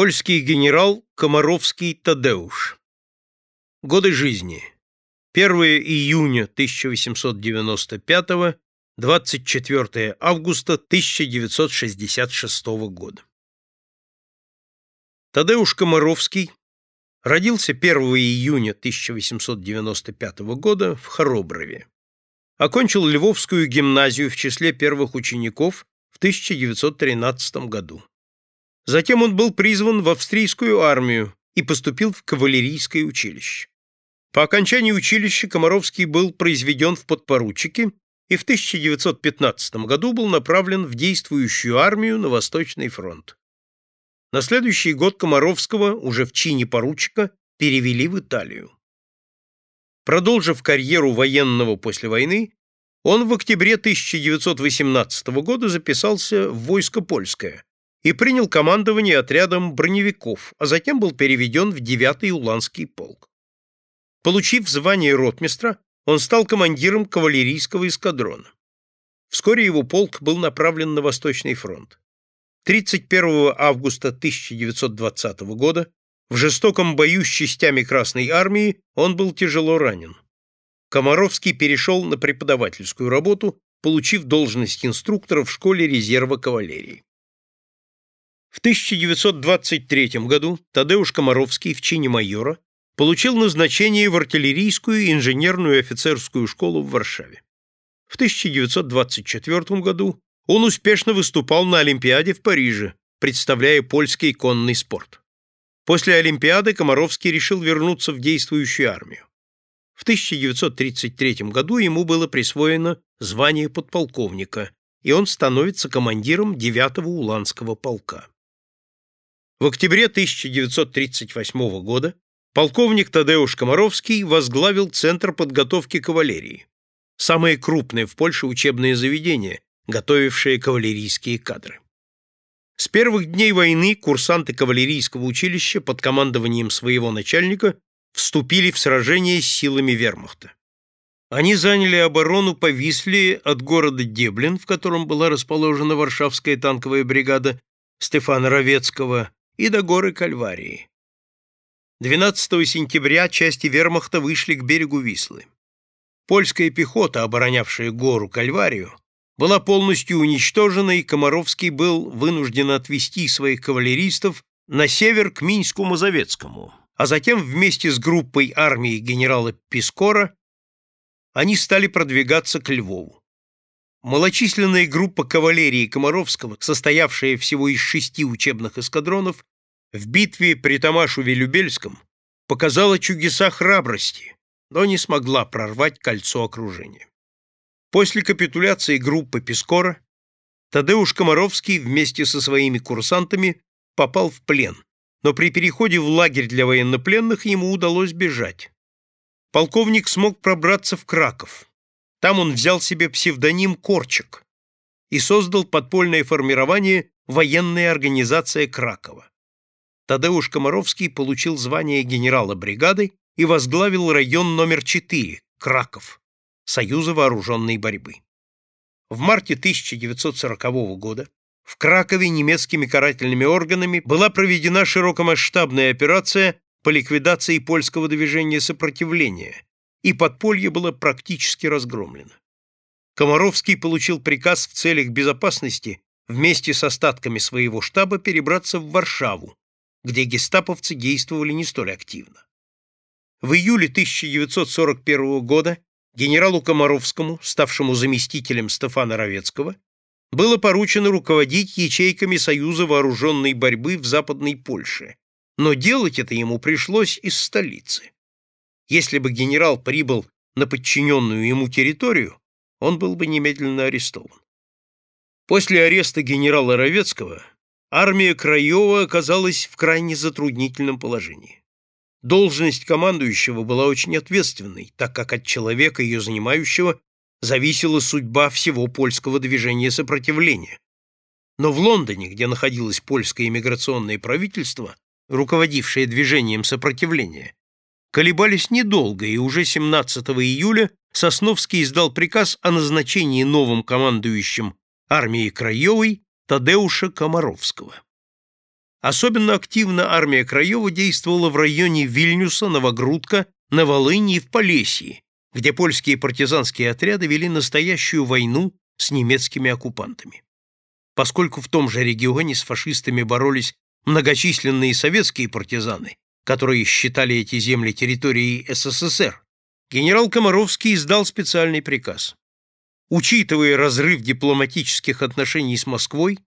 Польский генерал Комаровский Тадеуш. Годы жизни. 1 июня 1895 24 августа 1966 года. Тадеуш Комаровский родился 1 июня 1895 года в Хороброве. Окончил Львовскую гимназию в числе первых учеников в 1913 году. Затем он был призван в австрийскую армию и поступил в кавалерийское училище. По окончании училища Комаровский был произведен в подпоручики и в 1915 году был направлен в действующую армию на Восточный фронт. На следующий год Комаровского, уже в чине поручика, перевели в Италию. Продолжив карьеру военного после войны, он в октябре 1918 года записался в войско польское и принял командование отрядом броневиков, а затем был переведен в 9-й Уланский полк. Получив звание ротмистра, он стал командиром кавалерийского эскадрона. Вскоре его полк был направлен на Восточный фронт. 31 августа 1920 года в жестоком бою с частями Красной армии он был тяжело ранен. Комаровский перешел на преподавательскую работу, получив должность инструктора в школе резерва кавалерии. В 1923 году Тадеуш Комаровский в чине майора получил назначение в артиллерийскую инженерную офицерскую школу в Варшаве. В 1924 году он успешно выступал на Олимпиаде в Париже, представляя польский конный спорт. После Олимпиады Комаровский решил вернуться в действующую армию. В 1933 году ему было присвоено звание подполковника, и он становится командиром 9-го Уланского полка. В октябре 1938 года полковник Тадеуш Комаровский возглавил Центр подготовки кавалерии, самое крупное в Польше учебное заведение, готовившее кавалерийские кадры. С первых дней войны курсанты кавалерийского училища под командованием своего начальника вступили в сражение с силами вермахта. Они заняли оборону по Висле от города Деблин, в котором была расположена Варшавская танковая бригада Стефана Равецкого, и до горы Кальварии. 12 сентября части вермахта вышли к берегу Вислы. Польская пехота, оборонявшая гору Кальварию, была полностью уничтожена, и Комаровский был вынужден отвести своих кавалеристов на север к Минску-Мазовецкому, а затем вместе с группой армии генерала Пискора они стали продвигаться к Львову. Малочисленная группа кавалерии Комаровского, состоявшая всего из шести учебных эскадронов, в битве при Тамашу-Вилюбельском показала чудеса храбрости, но не смогла прорвать кольцо окружения. После капитуляции группы Пескора Тадеуш Комаровский вместе со своими курсантами попал в плен, но при переходе в лагерь для военнопленных ему удалось бежать. Полковник смог пробраться в Краков, там он взял себе псевдоним Корчик и создал подпольное формирование «Военная организация Кракова». Тадеуш Комаровский получил звание генерала бригады и возглавил район номер 4, Краков, Союза вооруженной борьбы. В марте 1940 года в Кракове немецкими карательными органами была проведена широкомасштабная операция по ликвидации польского движения сопротивления, и подполье было практически разгромлено. Комаровский получил приказ в целях безопасности вместе с остатками своего штаба перебраться в Варшаву, где гестаповцы действовали не столь активно. В июле 1941 года генералу Комаровскому, ставшему заместителем Стефана Равецкого, было поручено руководить ячейками Союза вооруженной борьбы в Западной Польше, но делать это ему пришлось из столицы. Если бы генерал прибыл на подчиненную ему территорию, он был бы немедленно арестован. После ареста генерала Ровецкого армия Краева оказалась в крайне затруднительном положении. Должность командующего была очень ответственной, так как от человека, ее занимающего, зависела судьба всего польского движения сопротивления. Но в Лондоне, где находилось польское иммиграционное правительство, руководившее движением сопротивления, колебались недолго, и уже 17 июля Сосновский издал приказ о назначении новым командующим армией Краевой Тадеуша Комаровского. Особенно активно армия Краева действовала в районе Вильнюса, Новогрудка, на Волыни и в Полесье, где польские партизанские отряды вели настоящую войну с немецкими оккупантами. Поскольку в том же регионе с фашистами боролись многочисленные советские партизаны, которые считали эти земли территорией СССР, генерал Комаровский издал специальный приказ. Учитывая разрыв дипломатических отношений с Москвой,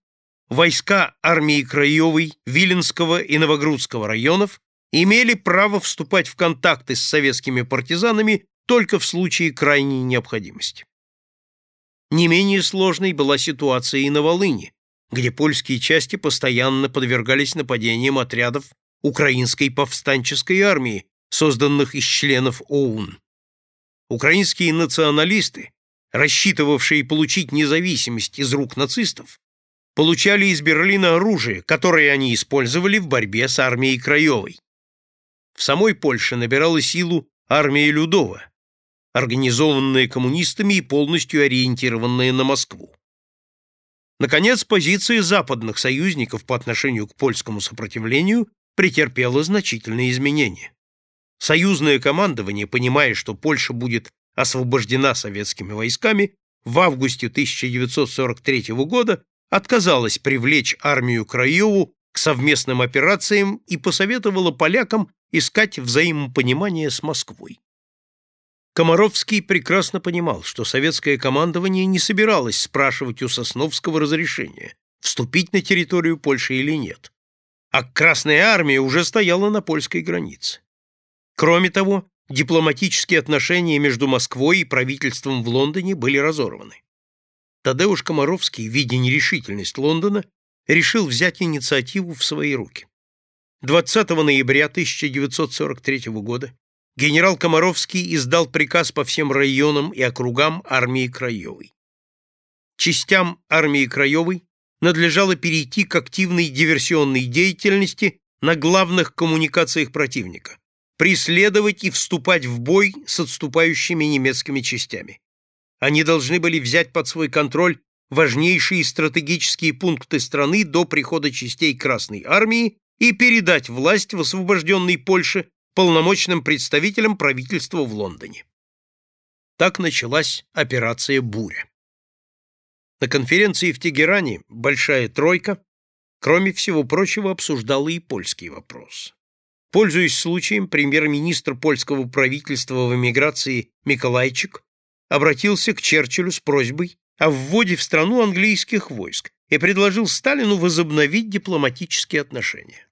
войска армии Краевой, Виленского и Новогрудского районов имели право вступать в контакты с советскими партизанами только в случае крайней необходимости. Не менее сложной была ситуация и на Волыни, где польские части постоянно подвергались нападениям отрядов украинской повстанческой армии, созданных из членов ОУН. Украинские националисты, рассчитывавшие получить независимость из рук нацистов, получали из Берлина оружие, которое они использовали в борьбе с армией Краевой. В самой Польше набирала силу армия Людова, организованная коммунистами и полностью ориентированная на Москву. Наконец, позиция западных союзников по отношению к польскому сопротивлению претерпела значительные изменения. Союзное командование, понимая, что Польша будет освобождена советскими войсками, в августе 1943 года отказалось привлечь армию Краеву к совместным операциям и посоветовала полякам искать взаимопонимание с Москвой. Комаровский прекрасно понимал, что советское командование не собиралось спрашивать у Сосновского разрешения, вступить на территорию Польши или нет. А Красная армия уже стояла на польской границе. Кроме того, дипломатические отношения между Москвой и правительством в Лондоне были разорваны. Тадеуш Комаровский, видя нерешительность Лондона, решил взять инициативу в свои руки. 20 ноября 1943 года генерал Комаровский издал приказ по всем районам и округам армии Краевой. Частям армии Краевой надлежало перейти к активной диверсионной деятельности на главных коммуникациях противника, преследовать и вступать в бой с отступающими немецкими частями. Они должны были взять под свой контроль важнейшие стратегические пункты страны до прихода частей Красной армии и передать власть в освобожденной Польше полномочным представителям правительства в Лондоне. Так началась операция «Буря». На конференции в Тегеране «Большая тройка» кроме всего прочего обсуждала и польский вопрос. Пользуясь случаем, премьер-министр польского правительства в эмиграции Миколайчик обратился к Черчиллю с просьбой о вводе в страну английских войск и предложил Сталину возобновить дипломатические отношения.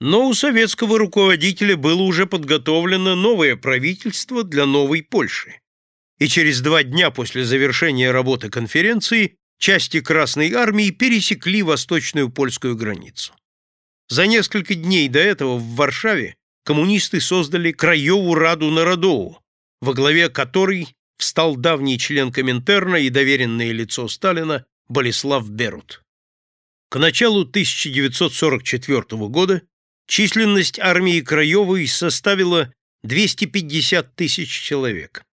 Но у советского руководителя было уже подготовлено новое правительство для новой Польши. И через два дня после завершения работы конференции части Красной Армии пересекли восточную польскую границу. За несколько дней до этого в Варшаве коммунисты создали Краеву Раду Народову, во главе которой встал давний член Коминтерна и доверенное лицо Сталина Болеслав Берут. К началу 1944 года Численность армии Краевой составила 250 тысяч человек.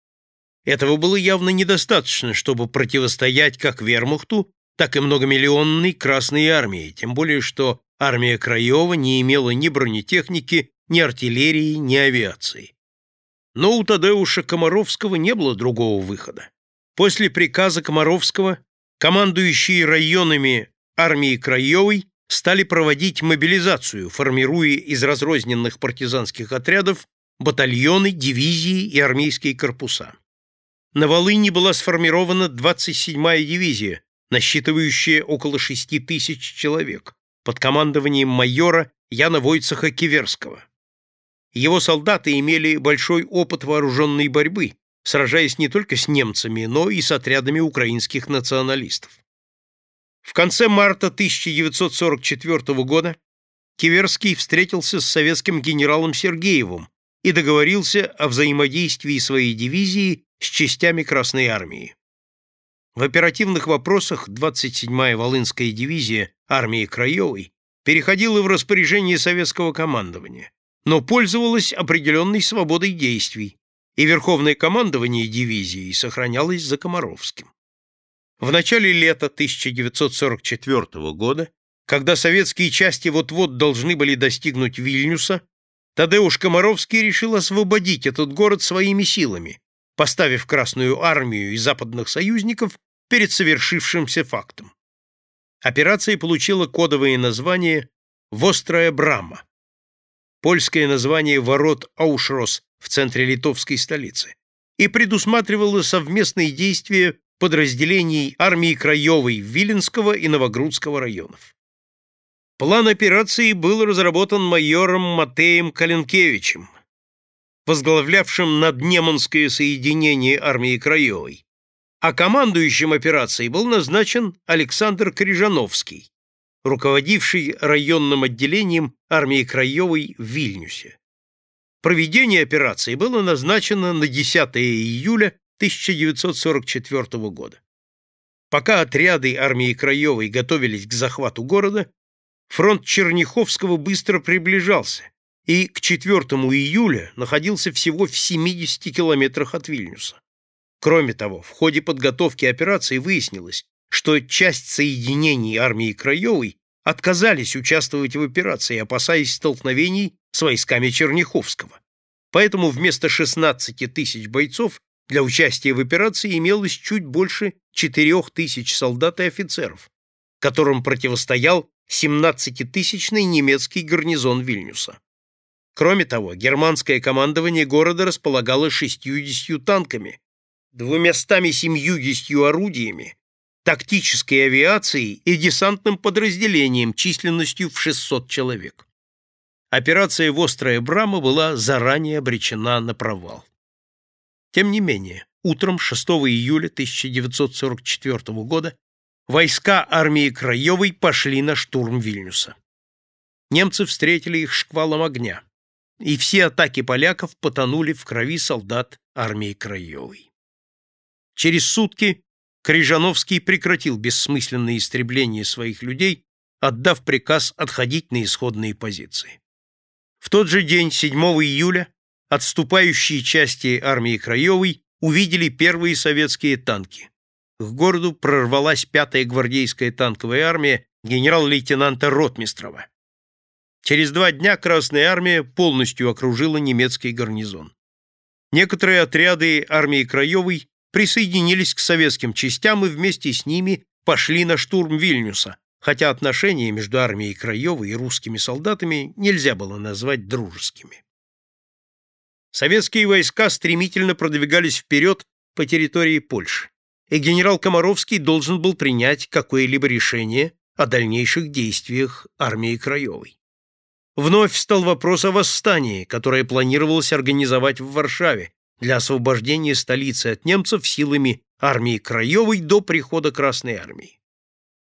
Этого было явно недостаточно, чтобы противостоять как вермахту, так и многомиллионной Красной армии, тем более что армия Краева не имела ни бронетехники, ни артиллерии, ни авиации. Но у Тадеуша Комаровского не было другого выхода. После приказа Комаровского командующие районами армии Краевой стали проводить мобилизацию, формируя из разрозненных партизанских отрядов батальоны, дивизии и армейские корпуса. На Волыни была сформирована 27-я дивизия, насчитывающая около 6 тысяч человек, под командованием майора Яна Войцеха Киверского. Его солдаты имели большой опыт вооруженной борьбы, сражаясь не только с немцами, но и с отрядами украинских националистов. В конце марта 1944 года Киверский встретился с советским генералом Сергеевым и договорился о взаимодействии своей дивизии с частями Красной армии. В оперативных вопросах 27-я Волынская дивизия армии Краевой переходила в распоряжение советского командования, но пользовалась определенной свободой действий, и верховное командование дивизии сохранялось за Комаровским. В начале лета 1944 года Когда советские части вот-вот должны были достигнуть Вильнюса, Тадеуш Комаровский решил освободить этот город своими силами, поставив Красную армию и западных союзников перед совершившимся фактом. Операция получила кодовое название «Вострая Брама», польское название ворот Аушрос в центре литовской столицы, и предусматривала совместные действия подразделений армии Краевой Виленского и Новогрудского районов. План операции был разработан майором Матеем Калинкевичем, возглавлявшим наднеманское соединение армии Краевой, а командующим операцией был назначен Александр Крижановский, руководивший районным отделением армии Краевой в Вильнюсе. Проведение операции было назначено на 10 июля 1944 года. Пока отряды армии Краевой готовились к захвату города, фронт Черняховского быстро приближался и к 4 июля находился всего в 70 километрах от Вильнюса. Кроме того, в ходе подготовки операции выяснилось, что часть соединений армии Краевой отказались участвовать в операции, опасаясь столкновений с войсками Черняховского. Поэтому вместо 16 тысяч бойцов для участия в операции имелось чуть больше 4 тысяч солдат и офицеров, которым противостоял 17-тысячный немецкий гарнизон Вильнюса. Кроме того, германское командование города располагало 60 танками, двумястами семьюдесятью орудиями, тактической авиацией и десантным подразделением численностью в 600 человек. Операция «Вострая Брама» была заранее обречена на провал. Тем не менее, утром 6 июля 1944 года войска армии Краевой пошли на штурм Вильнюса. Немцы встретили их шквалом огня, и все атаки поляков потонули в крови солдат армии Краевой. Через сутки Крижановский прекратил бессмысленное истребление своих людей, отдав приказ отходить на исходные позиции. В тот же день, 7 июля, отступающие части армии Краевой увидели первые советские танки. К городу прорвалась пятая гвардейская танковая армия генерал-лейтенанта Ротмистрова. Через два дня Красная армия полностью окружила немецкий гарнизон. Некоторые отряды армии Краевой присоединились к советским частям и вместе с ними пошли на штурм Вильнюса, хотя отношения между армией Краевой и русскими солдатами нельзя было назвать дружескими. Советские войска стремительно продвигались вперед по территории Польши, и генерал Комаровский должен был принять какое-либо решение о дальнейших действиях армии Краевой. Вновь встал вопрос о восстании, которое планировалось организовать в Варшаве, для освобождения столицы от немцев силами армии Краевой до прихода Красной армии.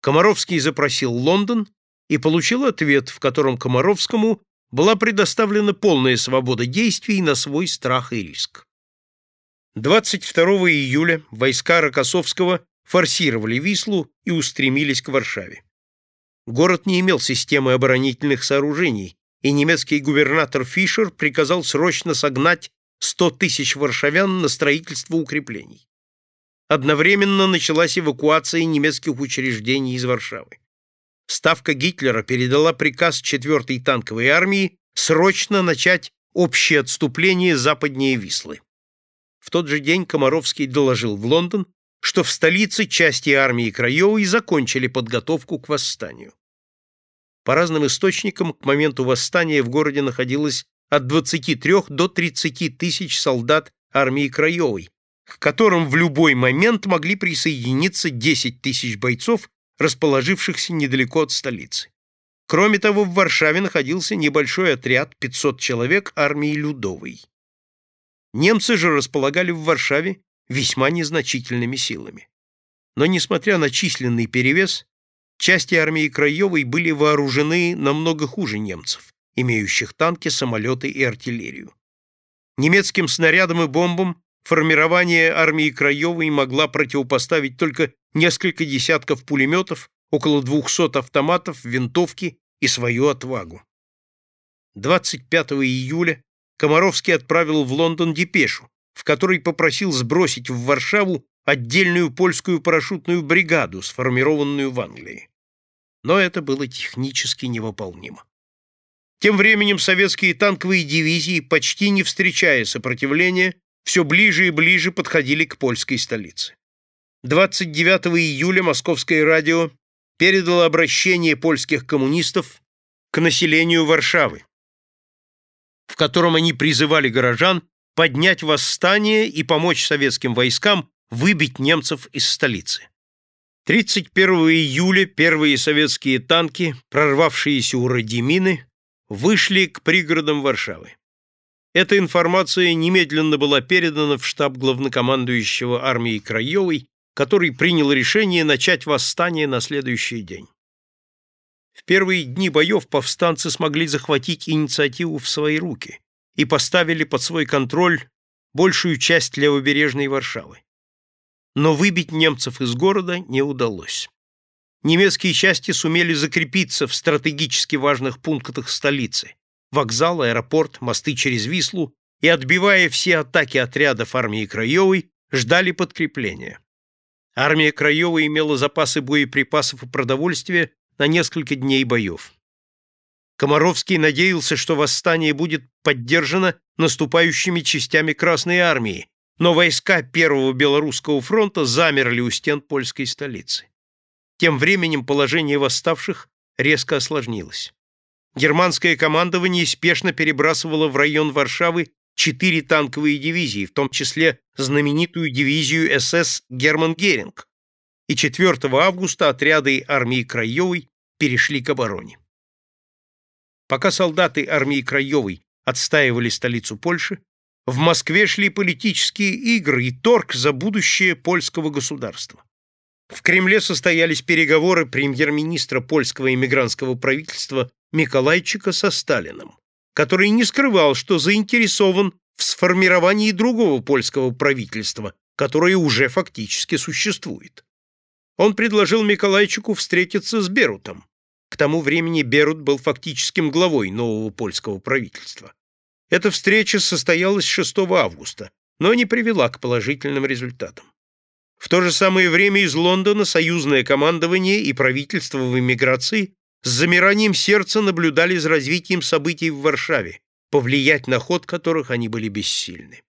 Комаровский запросил Лондон и получил ответ, в котором Комаровскому была предоставлена полная свобода действий на свой страх и риск. 22 июля войска Рокоссовского форсировали Вислу и устремились к Варшаве. Город не имел системы оборонительных сооружений, и немецкий губернатор Фишер приказал срочно согнать 100 тысяч варшавян на строительство укреплений. Одновременно началась эвакуация немецких учреждений из Варшавы. Ставка Гитлера передала приказ 4-й танковой армии срочно начать общее отступление западнее Вислы. В тот же день Комаровский доложил в Лондон, что в столице части армии Краевой закончили подготовку к восстанию. По разным источникам, к моменту восстания в городе находилось от 23 до 30 тысяч солдат армии Краевой, к которым в любой момент могли присоединиться 10 тысяч бойцов, расположившихся недалеко от столицы. Кроме того, в Варшаве находился небольшой отряд 500 человек армии Людовой. Немцы же располагали в Варшаве весьма незначительными силами. Но, несмотря на численный перевес, части армии Краевой были вооружены намного хуже немцев имеющих танки, самолеты и артиллерию. Немецким снарядам и бомбам формирование армии Краевой могла противопоставить только несколько десятков пулеметов, около 200 автоматов, винтовки и свою отвагу. 25 июля Комаровский отправил в Лондон депешу, в которой попросил сбросить в Варшаву отдельную польскую парашютную бригаду, сформированную в Англии. Но это было технически невыполнимо. Тем временем советские танковые дивизии, почти не встречая сопротивления, все ближе и ближе подходили к польской столице. 29 июля Московское радио передало обращение польских коммунистов к населению Варшавы, в котором они призывали горожан поднять восстание и помочь советским войскам выбить немцев из столицы. 31 июля первые советские танки, прорвавшиеся у Радимины, вышли к пригородам Варшавы. Эта информация немедленно была передана в штаб главнокомандующего армии Краевой, который принял решение начать восстание на следующий день. В первые дни боев повстанцы смогли захватить инициативу в свои руки и поставили под свой контроль большую часть левобережной Варшавы. Но выбить немцев из города не удалось немецкие части сумели закрепиться в стратегически важных пунктах столицы – вокзал, аэропорт, мосты через Вислу и, отбивая все атаки отрядов армии Краевой, ждали подкрепления. Армия Краевой имела запасы боеприпасов и продовольствия на несколько дней боев. Комаровский надеялся, что восстание будет поддержано наступающими частями Красной армии, но войска Первого Белорусского фронта замерли у стен польской столицы. Тем временем положение восставших резко осложнилось. Германское командование спешно перебрасывало в район Варшавы четыре танковые дивизии, в том числе знаменитую дивизию СС «Герман Геринг», и 4 августа отряды армии Краевой перешли к обороне. Пока солдаты армии Краевой отстаивали столицу Польши, в Москве шли политические игры и торг за будущее польского государства. В Кремле состоялись переговоры премьер-министра польского эмигрантского правительства Миколайчика со Сталиным, который не скрывал, что заинтересован в сформировании другого польского правительства, которое уже фактически существует. Он предложил Миколайчику встретиться с Берутом. К тому времени Берут был фактическим главой нового польского правительства. Эта встреча состоялась 6 августа, но не привела к положительным результатам. В то же самое время из Лондона союзное командование и правительство в эмиграции с замиранием сердца наблюдали за развитием событий в Варшаве, повлиять на ход которых они были бессильны.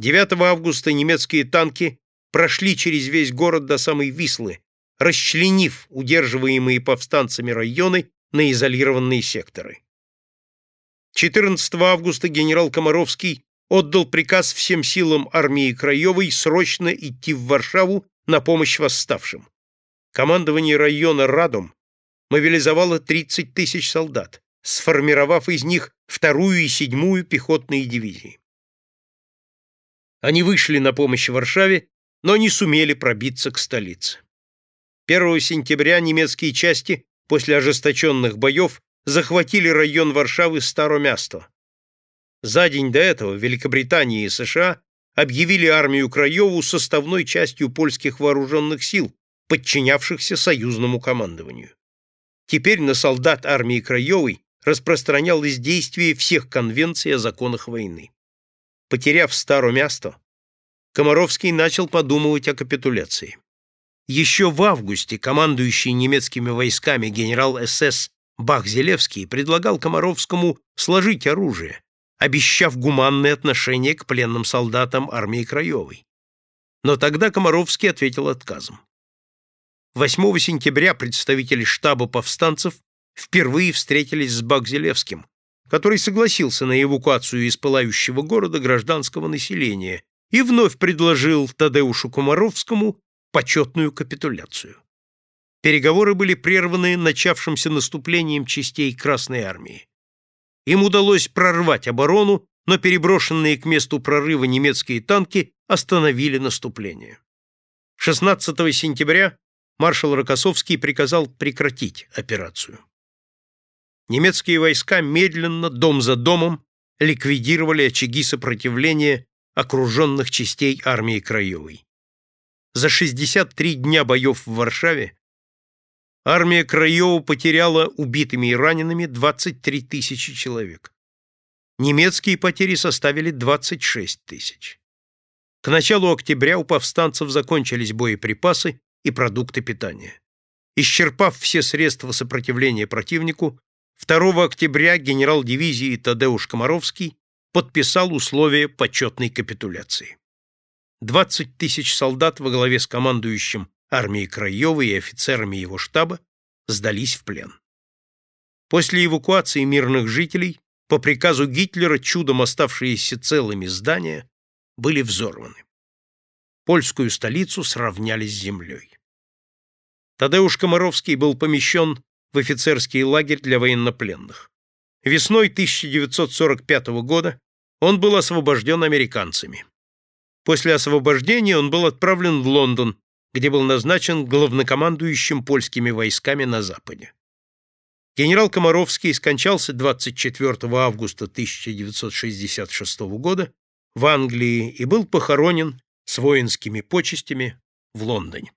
9 августа немецкие танки прошли через весь город до самой Вислы, расчленив удерживаемые повстанцами районы на изолированные секторы. 14 августа генерал Комаровский отдал приказ всем силам армии Краевой срочно идти в Варшаву на помощь восставшим. Командование района Радом мобилизовало 30 тысяч солдат, сформировав из них вторую и седьмую пехотные дивизии. Они вышли на помощь Варшаве, но не сумели пробиться к столице. 1 сентября немецкие части после ожесточенных боев захватили район Варшавы Старомясто, за день до этого Великобритания и США объявили армию Краеву составной частью польских вооруженных сил, подчинявшихся союзному командованию. Теперь на солдат армии Краевой распространялось действие всех конвенций о законах войны. Потеряв старое Комаровский начал подумывать о капитуляции. Еще в августе командующий немецкими войсками генерал СС Бах-Зелевский предлагал Комаровскому сложить оружие, обещав гуманное отношение к пленным солдатам армии Краевой. Но тогда Комаровский ответил отказом. 8 сентября представители штаба повстанцев впервые встретились с Багзелевским, который согласился на эвакуацию из пылающего города гражданского населения и вновь предложил Тадеушу Комаровскому почетную капитуляцию. Переговоры были прерваны начавшимся наступлением частей Красной Армии. Им удалось прорвать оборону, но переброшенные к месту прорыва немецкие танки остановили наступление. 16 сентября маршал Рокоссовский приказал прекратить операцию. Немецкие войска медленно, дом за домом, ликвидировали очаги сопротивления окруженных частей армии Краевой. За 63 дня боев в Варшаве армия Краева потеряла убитыми и ранеными 23 тысячи человек. Немецкие потери составили 26 тысяч. К началу октября у повстанцев закончились боеприпасы и продукты питания. Исчерпав все средства сопротивления противнику, 2 октября генерал дивизии Тадеуш Комаровский подписал условия почетной капитуляции. 20 тысяч солдат во главе с командующим армией Краева и офицерами его штаба сдались в плен. После эвакуации мирных жителей по приказу Гитлера чудом оставшиеся целыми здания были взорваны. Польскую столицу сравняли с землей. Тадеуш Комаровский был помещен в офицерский лагерь для военнопленных. Весной 1945 года он был освобожден американцами. После освобождения он был отправлен в Лондон, где был назначен главнокомандующим польскими войсками на Западе. Генерал Комаровский скончался 24 августа 1966 года в Англии и был похоронен с воинскими почестями в Лондоне.